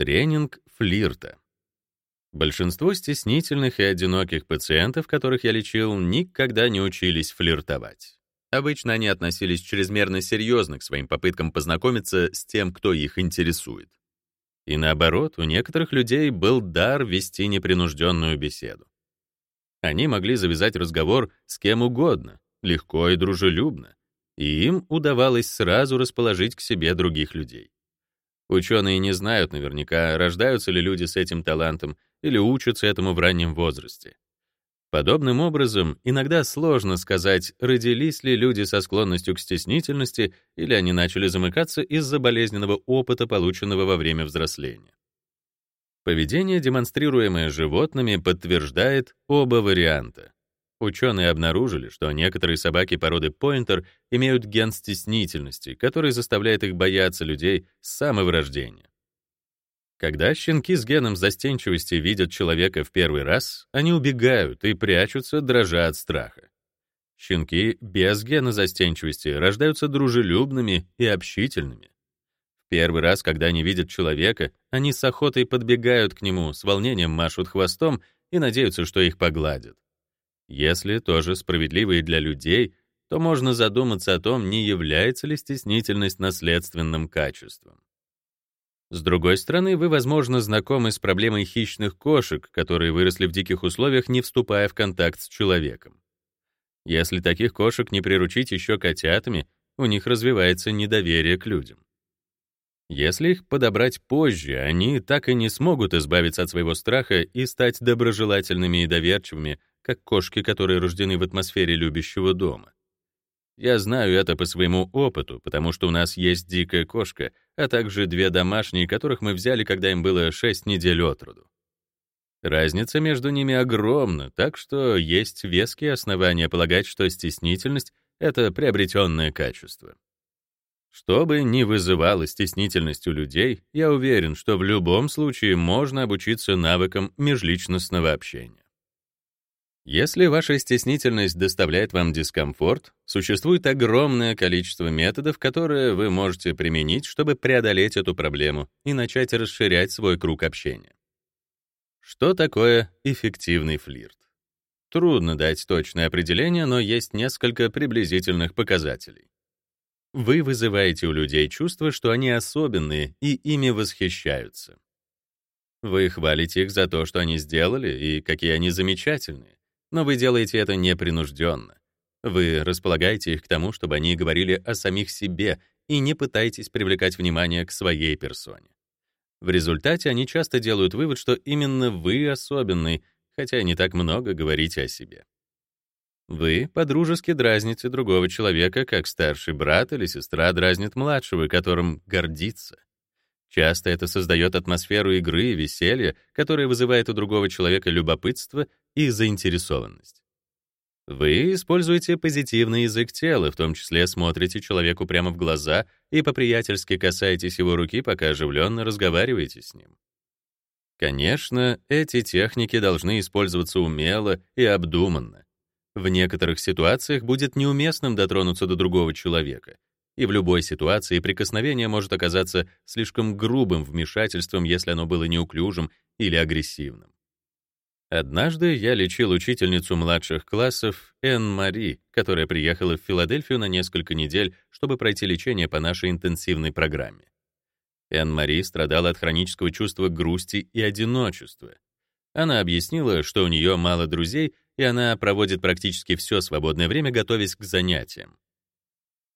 Тренинг флирта. Большинство стеснительных и одиноких пациентов, которых я лечил, никогда не учились флиртовать. Обычно они относились чрезмерно серьезно к своим попыткам познакомиться с тем, кто их интересует. И наоборот, у некоторых людей был дар вести непринужденную беседу. Они могли завязать разговор с кем угодно, легко и дружелюбно, и им удавалось сразу расположить к себе других людей. Ученые не знают наверняка, рождаются ли люди с этим талантом или учатся этому в раннем возрасте. Подобным образом, иногда сложно сказать, родились ли люди со склонностью к стеснительности или они начали замыкаться из-за болезненного опыта, полученного во время взросления. Поведение, демонстрируемое животными, подтверждает оба варианта. Ученые обнаружили, что некоторые собаки породы пойнтер имеют ген стеснительности, который заставляет их бояться людей с самого рождения. Когда щенки с геном застенчивости видят человека в первый раз, они убегают и прячутся, дрожа от страха. Щенки без гена застенчивости рождаются дружелюбными и общительными. В первый раз, когда они видят человека, они с охотой подбегают к нему, с волнением машут хвостом и надеются, что их погладят. Если тоже справедливо и для людей, то можно задуматься о том, не является ли стеснительность наследственным качеством. С другой стороны, вы, возможно, знакомы с проблемой хищных кошек, которые выросли в диких условиях, не вступая в контакт с человеком. Если таких кошек не приручить еще котятами, у них развивается недоверие к людям. Если их подобрать позже, они так и не смогут избавиться от своего страха и стать доброжелательными и доверчивыми, как кошки, которые рождены в атмосфере любящего дома. Я знаю это по своему опыту, потому что у нас есть дикая кошка, а также две домашние, которых мы взяли, когда им было 6 недель от роду. Разница между ними огромна, так что есть веские основания полагать, что стеснительность — это приобретенное качество. Что бы ни вызывало стеснительность у людей, я уверен, что в любом случае можно обучиться навыкам межличностного общения. Если ваша стеснительность доставляет вам дискомфорт, существует огромное количество методов, которые вы можете применить, чтобы преодолеть эту проблему и начать расширять свой круг общения. Что такое эффективный флирт? Трудно дать точное определение, но есть несколько приблизительных показателей. Вы вызываете у людей чувство, что они особенные и ими восхищаются. Вы хвалите их за то, что они сделали и какие они замечательные но вы делаете это непринужденно. Вы располагаете их к тому, чтобы они говорили о самих себе и не пытаетесь привлекать внимание к своей персоне. В результате они часто делают вывод, что именно вы особенный, хотя не так много говорите о себе. Вы подружески дразните другого человека, как старший брат или сестра дразнит младшего, которым гордится. Часто это создает атмосферу игры и веселья, которая вызывает у другого человека любопытство и заинтересованность. Вы используете позитивный язык тела, в том числе смотрите человеку прямо в глаза и по-приятельски касаетесь его руки, пока оживленно разговариваете с ним. Конечно, эти техники должны использоваться умело и обдуманно. В некоторых ситуациях будет неуместным дотронуться до другого человека, и в любой ситуации прикосновение может оказаться слишком грубым вмешательством, если оно было неуклюжим или агрессивным. Однажды я лечил учительницу младших классов Энн Мари, которая приехала в Филадельфию на несколько недель, чтобы пройти лечение по нашей интенсивной программе. Энн Мари страдала от хронического чувства грусти и одиночества. Она объяснила, что у нее мало друзей, и она проводит практически все свободное время, готовясь к занятиям.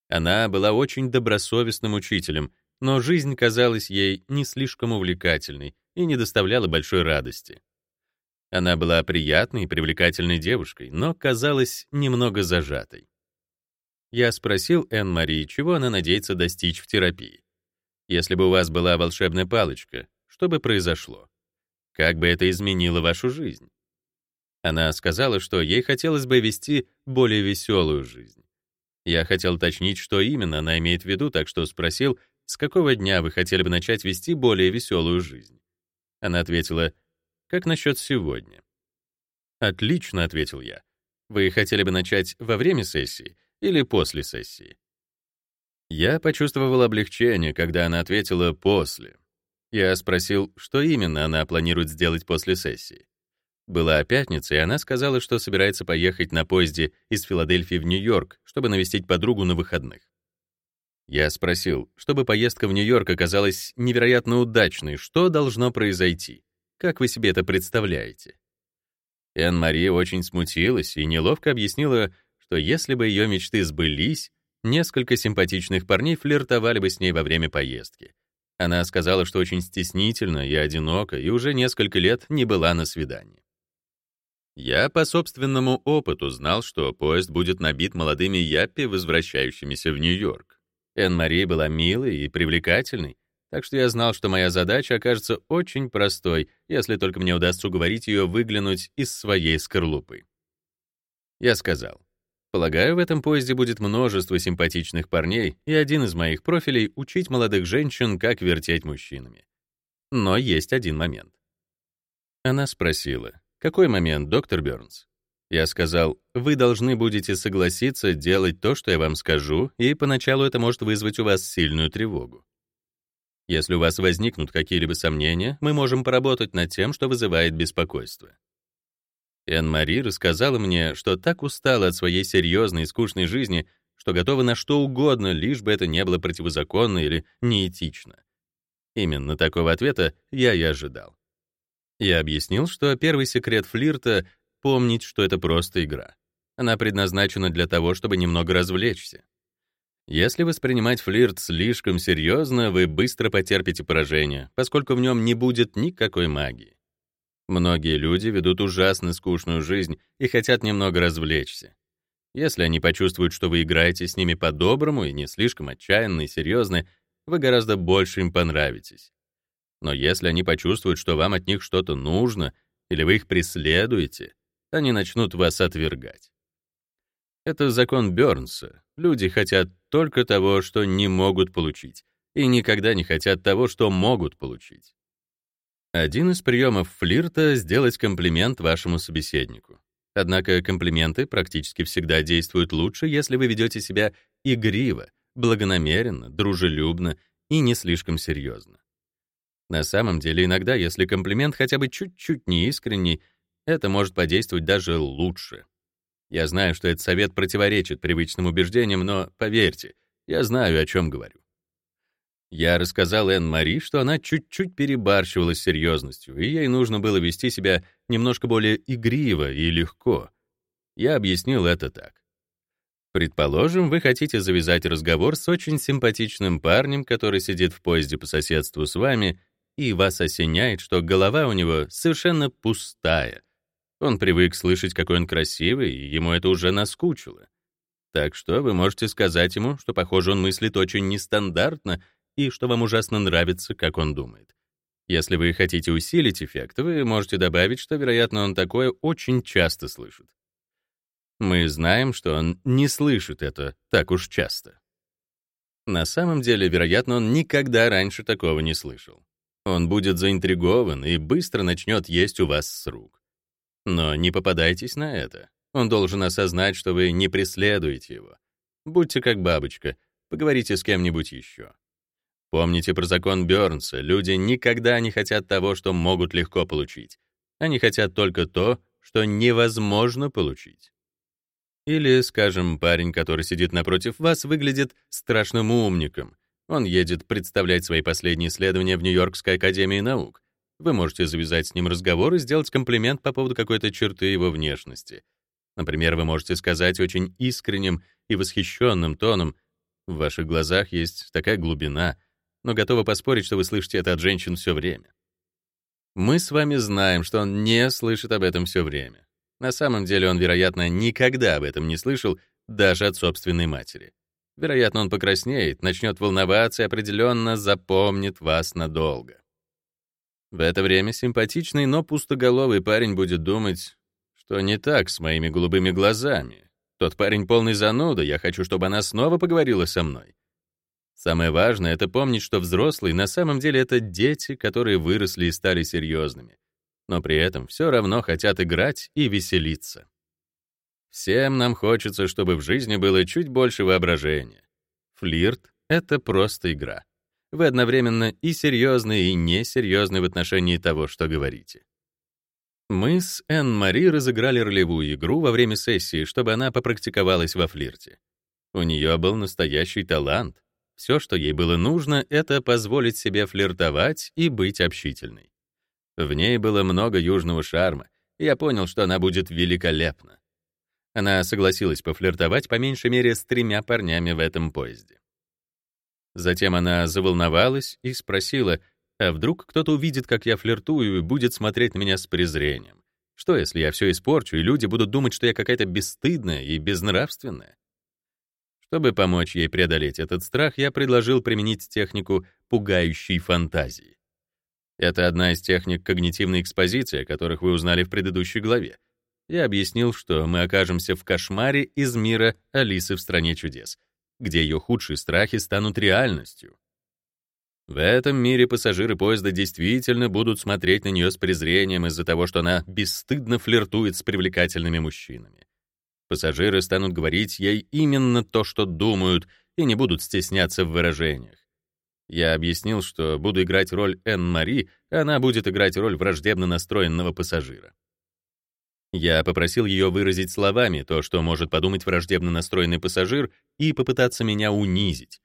Она была очень добросовестным учителем, но жизнь казалась ей не слишком увлекательной и не доставляла большой радости. Она была приятной и привлекательной девушкой, но казалась немного зажатой. Я спросил Энн-Мари, чего она надеется достичь в терапии. Если бы у вас была волшебная палочка, что бы произошло? Как бы это изменило вашу жизнь? Она сказала, что ей хотелось бы вести более веселую жизнь. Я хотел уточнить, что именно она имеет в виду, так что спросил, с какого дня вы хотели бы начать вести более веселую жизнь. Она ответила, как насчет сегодня? Отлично, ответил я. Вы хотели бы начать во время сессии или после сессии? Я почувствовал облегчение, когда она ответила «после». Я спросил, что именно она планирует сделать после сессии. Была пятница, и она сказала, что собирается поехать на поезде из Филадельфии в Нью-Йорк, чтобы навестить подругу на выходных. Я спросил, чтобы поездка в Нью-Йорк оказалась невероятно удачной, что должно произойти? Как вы себе это представляете? Энн-Мари очень смутилась и неловко объяснила, что если бы ее мечты сбылись, несколько симпатичных парней флиртовали бы с ней во время поездки. Она сказала, что очень стеснительна и одинока, и уже несколько лет не была на свидании. Я по собственному опыту знал, что поезд будет набит молодыми яппи, возвращающимися в Нью-Йорк. Энн-Мари была милой и привлекательной, так что я знал, что моя задача окажется очень простой, если только мне удастся уговорить ее выглянуть из своей скорлупы. Я сказал, полагаю, в этом поезде будет множество симпатичных парней, и один из моих профилей — учить молодых женщин, как вертеть мужчинами. Но есть один момент. Она спросила, какой момент, доктор Бёрнс? Я сказал, вы должны будете согласиться делать то, что я вам скажу, и поначалу это может вызвать у вас сильную тревогу. Если у вас возникнут какие-либо сомнения, мы можем поработать над тем, что вызывает беспокойство. Энн-Мари рассказала мне, что так устала от своей серьезной и скучной жизни, что готова на что угодно, лишь бы это не было противозаконно или неэтично. Именно такого ответа я и ожидал. Я объяснил, что первый секрет флирта — помнить, что это просто игра. Она предназначена для того, чтобы немного развлечься. Если воспринимать флирт слишком серьезно, вы быстро потерпите поражение, поскольку в нем не будет никакой магии. Многие люди ведут ужасно скучную жизнь и хотят немного развлечься. Если они почувствуют, что вы играете с ними по-доброму и не слишком отчаянно и серьезно, вы гораздо больше им понравитесь. Но если они почувствуют, что вам от них что-то нужно, или вы их преследуете, они начнут вас отвергать. Это закон Бёрнса. Люди хотят только того, что не могут получить, и никогда не хотят того, что могут получить. Один из приемов флирта — сделать комплимент вашему собеседнику. Однако комплименты практически всегда действуют лучше, если вы ведете себя игриво, благонамеренно, дружелюбно и не слишком серьезно. На самом деле, иногда, если комплимент хотя бы чуть-чуть неискренний, это может подействовать даже лучше. Я знаю, что этот совет противоречит привычным убеждениям, но поверьте, я знаю, о чем говорю. Я рассказал Энн-Мари, что она чуть-чуть перебарщивала с серьезностью, и ей нужно было вести себя немножко более игриво и легко. Я объяснил это так. Предположим, вы хотите завязать разговор с очень симпатичным парнем, который сидит в поезде по соседству с вами и вас осеняет, что голова у него совершенно пустая. Он привык слышать, какой он красивый, и ему это уже наскучило. Так что вы можете сказать ему, что, похоже, он мыслит очень нестандартно и что вам ужасно нравится, как он думает. Если вы хотите усилить эффект, вы можете добавить, что, вероятно, он такое очень часто слышит. Мы знаем, что он не слышит это так уж часто. На самом деле, вероятно, он никогда раньше такого не слышал. Он будет заинтригован и быстро начнет есть у вас с рук. Но не попадайтесь на это. Он должен осознать, что вы не преследуете его. Будьте как бабочка, поговорите с кем-нибудь еще. Помните про закон Бёрнса. Люди никогда не хотят того, что могут легко получить. Они хотят только то, что невозможно получить. Или, скажем, парень, который сидит напротив вас, выглядит страшным умником, он едет представлять свои последние исследования в Нью-Йоркской академии наук. Вы можете завязать с ним разговор и сделать комплимент по поводу какой-то черты его внешности. Например, вы можете сказать очень искренним и восхищенным тоном, в ваших глазах есть такая глубина, но готовы поспорить, что вы слышите это от женщин все время. Мы с вами знаем, что он не слышит об этом все время. На самом деле он, вероятно, никогда об этом не слышал даже от собственной матери. Вероятно, он покраснеет, начнет волноваться и определенно запомнит вас надолго. В это время симпатичный, но пустоголовый парень будет думать, что не так с моими голубыми глазами. Тот парень полный зануда, я хочу, чтобы она снова поговорила со мной. Самое важное — это помнить, что взрослые на самом деле это дети, которые выросли и стали серьезными, но при этом все равно хотят играть и веселиться. Всем нам хочется, чтобы в жизни было чуть больше воображения. Флирт — это просто игра. Вы одновременно и серьезны, и несерьезны в отношении того, что говорите. Мы с Энн-Мари разыграли ролевую игру во время сессии, чтобы она попрактиковалась во флирте. У нее был настоящий талант. Все, что ей было нужно, это позволить себе флиртовать и быть общительной. В ней было много южного шарма, и я понял, что она будет великолепна. Она согласилась пофлиртовать по меньшей мере с тремя парнями в этом поезде. Затем она заволновалась и спросила, а вдруг кто-то увидит, как я флиртую, и будет смотреть на меня с презрением? Что, если я все испорчу, и люди будут думать, что я какая-то бесстыдная и безнравственная? Чтобы помочь ей преодолеть этот страх, я предложил применить технику пугающей фантазии. Это одна из техник когнитивной экспозиции, о которых вы узнали в предыдущей главе. Я объяснил, что мы окажемся в кошмаре из мира Алисы в стране чудес, где ее худшие страхи станут реальностью. В этом мире пассажиры поезда действительно будут смотреть на нее с презрением из-за того, что она бесстыдно флиртует с привлекательными мужчинами. Пассажиры станут говорить ей именно то, что думают, и не будут стесняться в выражениях. Я объяснил, что буду играть роль Энн-Мари, а она будет играть роль враждебно настроенного пассажира. Я попросил ее выразить словами то, что может подумать враждебно настроенный пассажир, и попытаться меня унизить.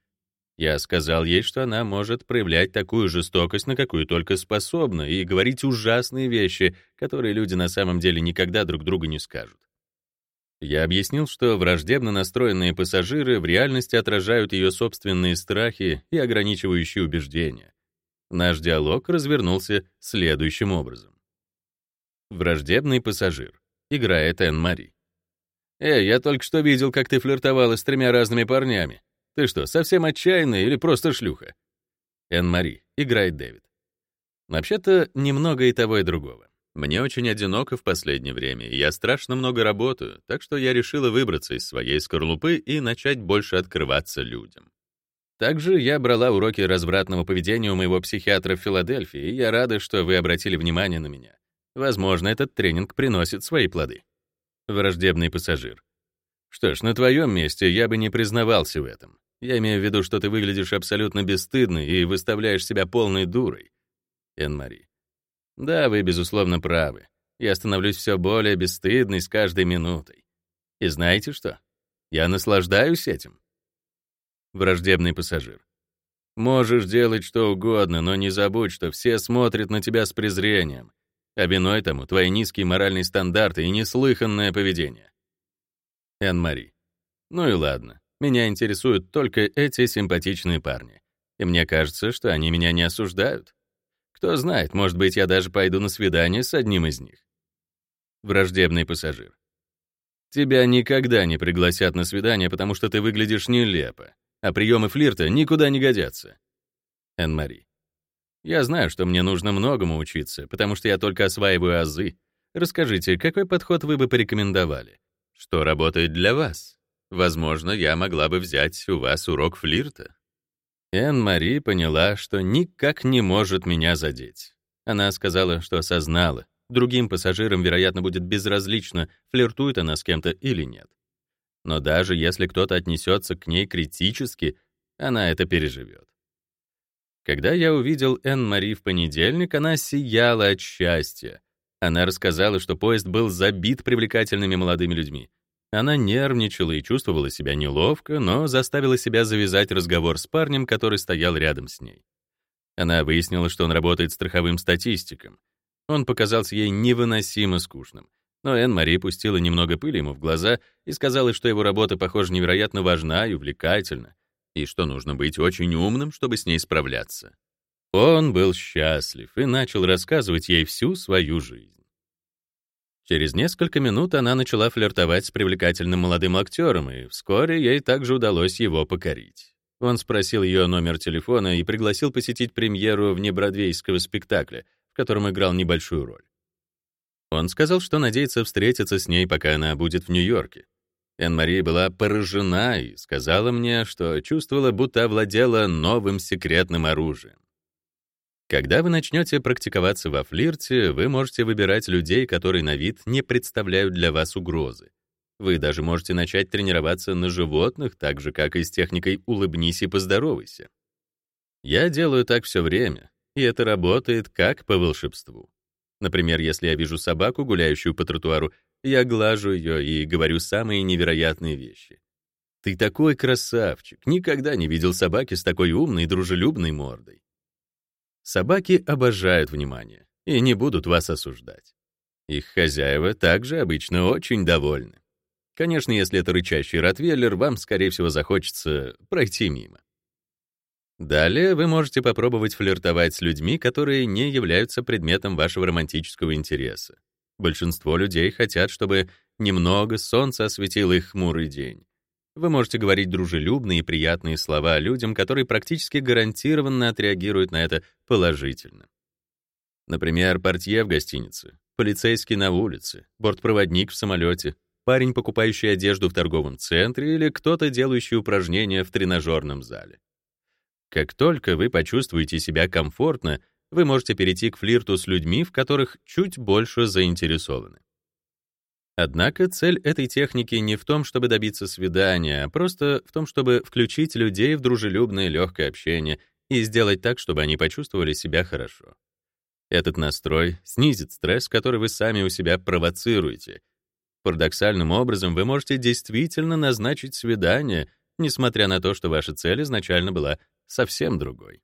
Я сказал ей, что она может проявлять такую жестокость, на какую только способна, и говорить ужасные вещи, которые люди на самом деле никогда друг другу не скажут. Я объяснил, что враждебно настроенные пассажиры в реальности отражают ее собственные страхи и ограничивающие убеждения. Наш диалог развернулся следующим образом. Враждебный пассажир. Играет Энн-Мари. «Эй, я только что видел, как ты флиртовала с тремя разными парнями. Ты что, совсем отчаянная или просто шлюха?» Энн-Мари. Играет Дэвид. Вообще-то, немного и того, и другого. Мне очень одиноко в последнее время, и я страшно много работаю, так что я решила выбраться из своей скорлупы и начать больше открываться людям. Также я брала уроки развратного поведения у моего психиатра в Филадельфии, и я рада, что вы обратили внимание на меня. Возможно, этот тренинг приносит свои плоды. Враждебный пассажир. Что ж, на твоем месте я бы не признавался в этом. Я имею в виду, что ты выглядишь абсолютно бесстыдной и выставляешь себя полной дурой. Энн-Мари. Да, вы, безусловно, правы. Я становлюсь все более бесстыдной с каждой минутой. И знаете что? Я наслаждаюсь этим. Враждебный пассажир. Можешь делать что угодно, но не забудь, что все смотрят на тебя с презрением. А виной тому твои низкие моральные стандарты и неслыханное поведение. Энн-Мари. Ну и ладно. Меня интересуют только эти симпатичные парни. И мне кажется, что они меня не осуждают. Кто знает, может быть, я даже пойду на свидание с одним из них. Враждебный пассажир. Тебя никогда не пригласят на свидание, потому что ты выглядишь нелепо, а приемы флирта никуда не годятся. Энн-Мари. Я знаю, что мне нужно многому учиться, потому что я только осваиваю азы. Расскажите, какой подход вы бы порекомендовали? Что работает для вас? Возможно, я могла бы взять у вас урок флирта. Энн-Мари поняла, что никак не может меня задеть. Она сказала, что осознала. Другим пассажирам, вероятно, будет безразлично, флиртует она с кем-то или нет. Но даже если кто-то отнесется к ней критически, она это переживет. Когда я увидел Энн-Мари в понедельник, она сияла от счастья. Она рассказала, что поезд был забит привлекательными молодыми людьми. Она нервничала и чувствовала себя неловко, но заставила себя завязать разговор с парнем, который стоял рядом с ней. Она выяснила, что он работает страховым статистиком. Он показался ей невыносимо скучным. Но Энн-Мари пустила немного пыли ему в глаза и сказала, что его работа, похоже, невероятно важна и увлекательна, и что нужно быть очень умным, чтобы с ней справляться. Он был счастлив и начал рассказывать ей всю свою жизнь. Через несколько минут она начала флиртовать с привлекательным молодым актером, и вскоре ей также удалось его покорить. Он спросил ее номер телефона и пригласил посетить премьеру внебродвейского спектакля, в котором играл небольшую роль. Он сказал, что надеется встретиться с ней, пока она будет в Нью-Йорке. Энн-Мари была поражена и сказала мне, что чувствовала, будто овладела новым секретным оружием. Когда вы начнете практиковаться во флирте, вы можете выбирать людей, которые на вид не представляют для вас угрозы. Вы даже можете начать тренироваться на животных, так же, как и с техникой «улыбнись и поздоровайся». Я делаю так все время, и это работает как по волшебству. Например, если я вижу собаку, гуляющую по тротуару, я глажу ее и говорю самые невероятные вещи. «Ты такой красавчик! Никогда не видел собаки с такой умной, дружелюбной мордой». Собаки обожают внимание и не будут вас осуждать. Их хозяева также обычно очень довольны. Конечно, если это рычащий ротвейлер, вам, скорее всего, захочется пройти мимо. Далее вы можете попробовать флиртовать с людьми, которые не являются предметом вашего романтического интереса. Большинство людей хотят, чтобы немного солнца осветило их хмурый день. Вы можете говорить дружелюбные и приятные слова людям, которые практически гарантированно отреагируют на это положительно. Например, портье в гостинице, полицейский на улице, бортпроводник в самолете, парень, покупающий одежду в торговом центре или кто-то, делающий упражнения в тренажерном зале. Как только вы почувствуете себя комфортно, вы можете перейти к флирту с людьми, в которых чуть больше заинтересованы. Однако цель этой техники не в том, чтобы добиться свидания, а просто в том, чтобы включить людей в дружелюбное легкое общение и сделать так, чтобы они почувствовали себя хорошо. Этот настрой снизит стресс, который вы сами у себя провоцируете. Парадоксальным образом вы можете действительно назначить свидание, несмотря на то, что ваша цель изначально была совсем другой.